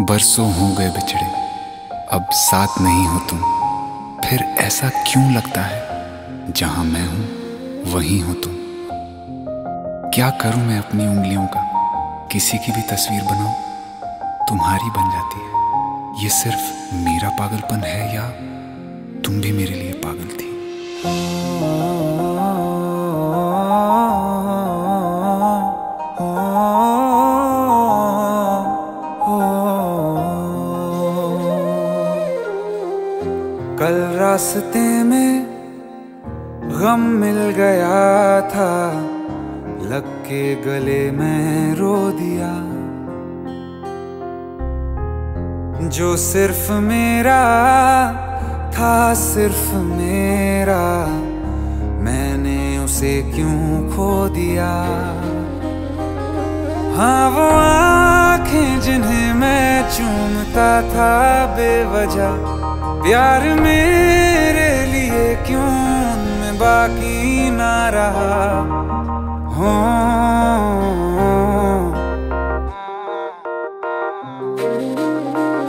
बरसों हो गए बिछड़े। अब साथ नहीं हो तुम। फिर ऐसा क्यों लगता है? जहाँ मैं हूँ, वहीं हो तुम। क्या करूँ मैं अपनी उंगलियों का? किसी की भी तस्वीर बनाऊँ? तुम्हारी बन जाती है। ये सिर्फ़ मेरा पागलपन है या तुम भी मेरे लिए पागल थी? रास्ते में गम मिल गया था, लग के गले में रो दिया। जो सिर्फ़ मेरा था, सिर्फ़ मेरा, मैंने उसे क्यों खो दिया? हाँ वो आँखें जिन्हें मैं चूमता था बेवजह। प्यार मेरे लिए क्यों बाकी ना रहा? हो।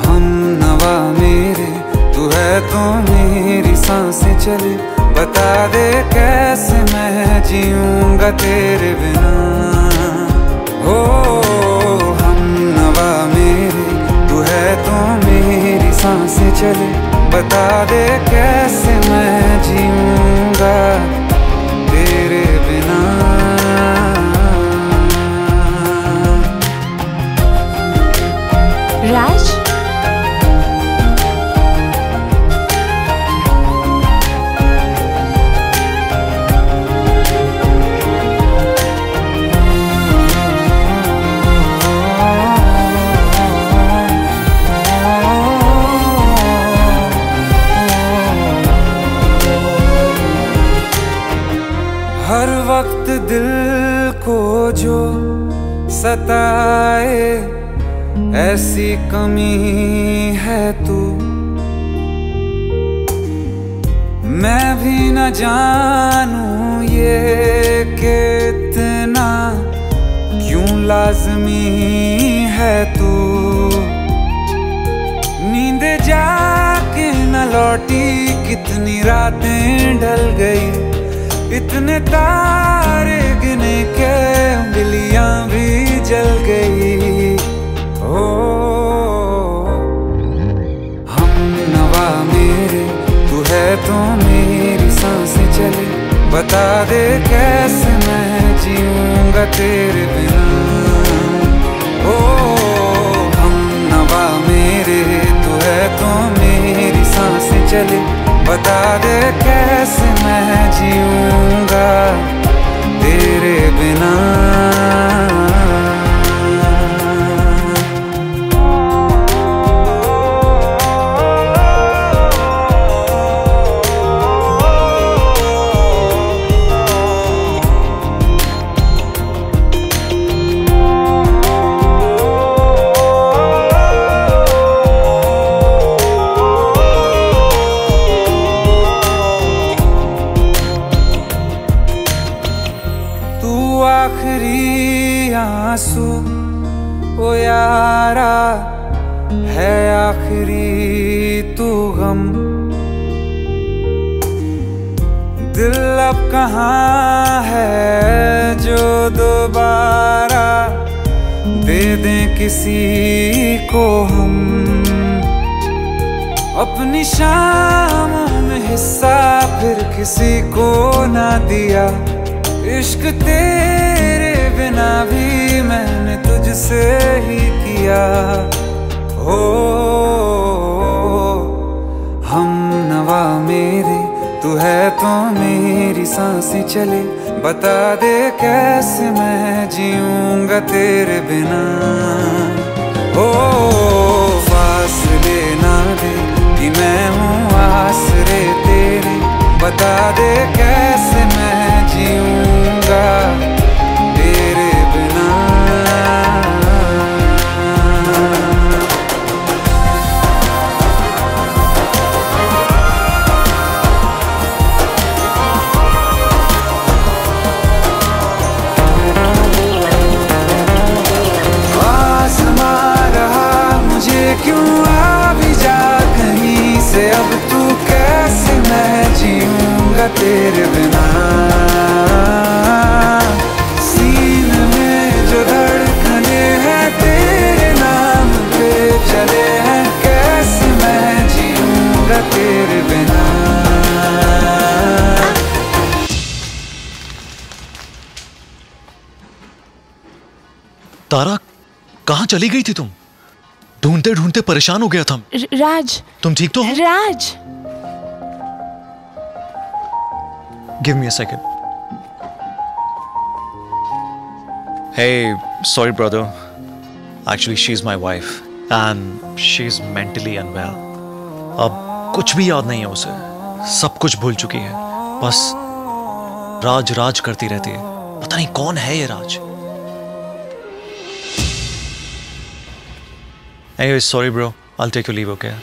हम नवा मेरे, तू है तो मेरी साँसें चले। बता दे कैसे मैं जीऊँगा तेरे बिना? चले बता दे वक्त दिल को जो सताए, ऐसी कमी है तू। मैं भी न जानू ये कितना, क्यों लाजमी है तू। नींद जाके न लौटी, कितनी रातें ढल गई। इतने तारे गिने के उंगलियाँ भी जल गई। ओ, हम नवा मेरे, तू है तो मेरी साँसें चले। बता दे कैसे मैं जीऊँगा तेरे आखिरी तू गम। दिल अब कहाँ है जो दोबारा दे दें किसी को हम? अपनी शामों में हिस्सा फिर किसी को ना दिया। इश्क तेरे बिना भी मैंने चले। बता दे कैसे मैं जीऊँगा तेरे बिना। ओ फासले ना दे कि मैं हूँ आसरे तेरे। बता दे कैसे तारा कहाँ चली गई थी तुम? ढूंढते ढूंढते परेशान हो गया था। राज। तुम ठीक तो हो? Raj. Give me a second Hey, sorry brother. Actually, she's my wife and she's mentally unwell. अब कुछ भी याद नहीं है उसे। सब कुछ भूल चुकी है। बस राज राज करती रहती है। पता नहीं कौन है ये राज। Anyway, sorry bro. I'll take your leave, okay?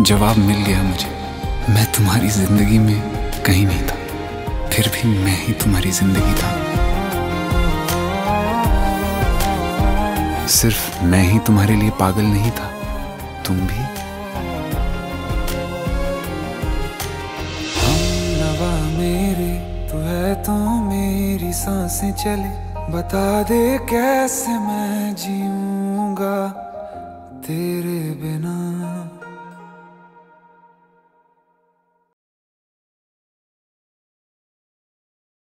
जवाब मिल गया मुझे मैं तुम्हारी ज़िंदगी में कहीं नहीं था फिर भी मैं ही तुम्हारी ज़िंदगी था सिर्फ़ मैं ही तुम्हारे लिए पागल नहीं था तुम भी मेरी साँसें चले बता दे कैसे मैं जीऊँगा तेरे बिना।